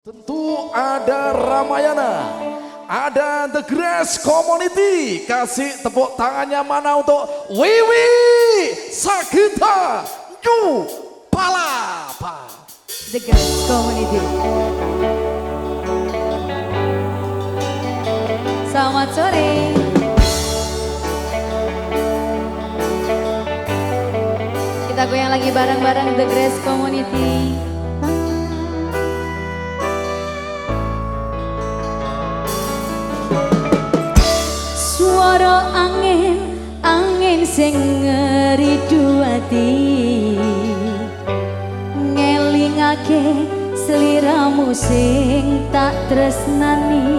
Tentu ada Ramayana, ada The Grass Community. Kasih tepuk tangannya mana untuk Wiwi Sagita Yu Palapa. The Grass Community. Selamat sore. Kita goyang lagi bareng-bareng The Grace Community. Suara angin, angin sing ngeridu ati. Ngelingake seliramu sing tak tresnani.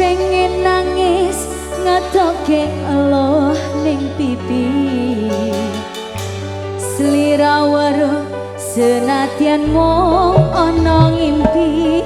Pengen nangis ngetoke Allah ning pipi. Selira weruh senatian mung ana ngimpi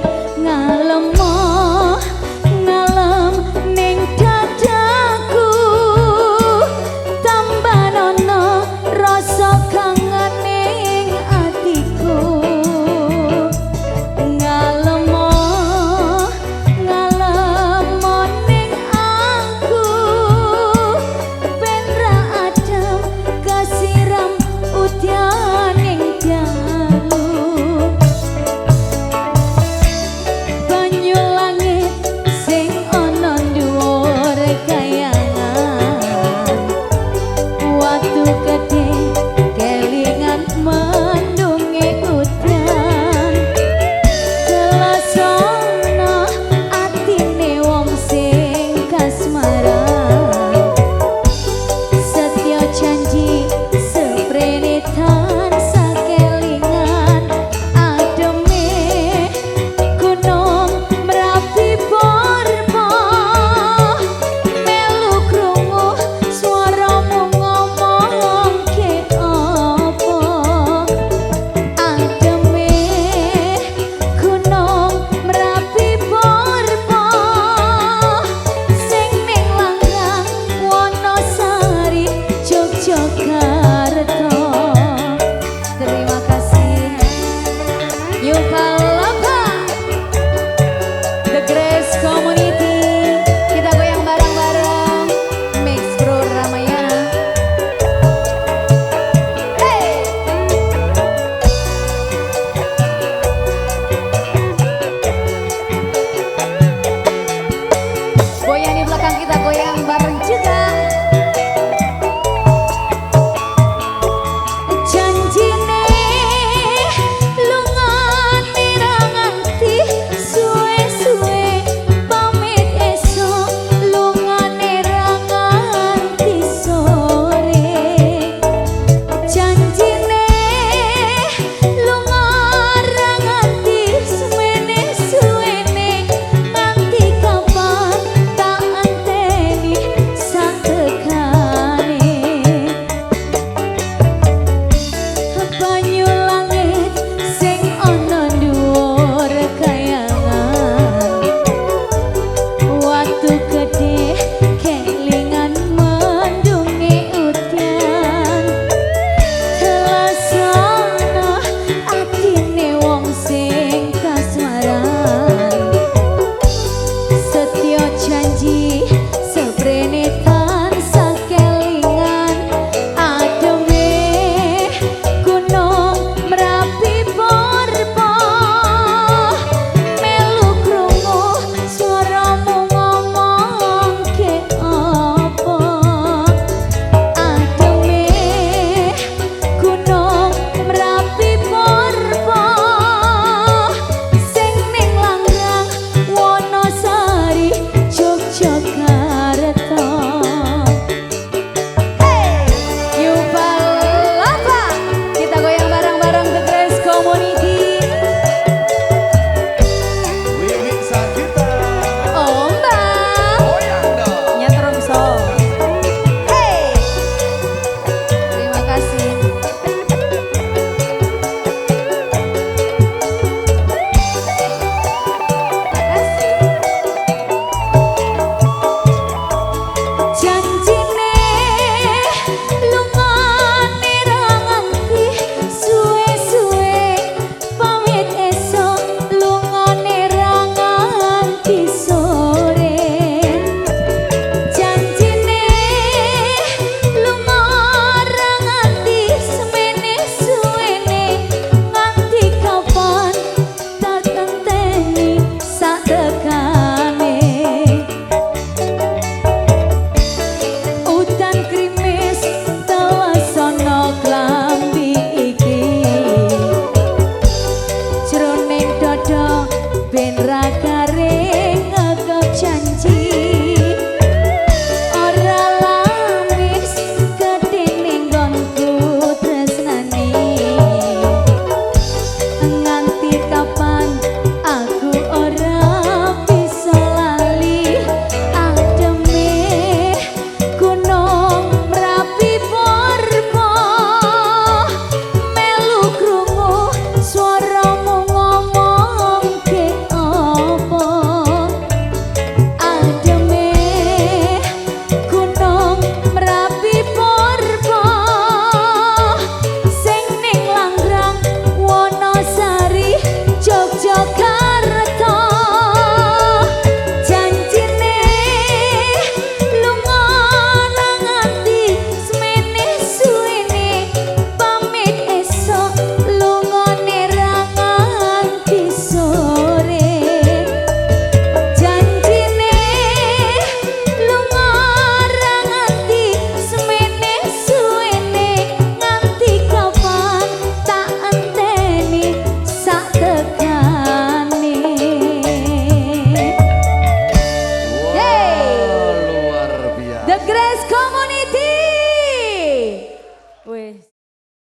기억하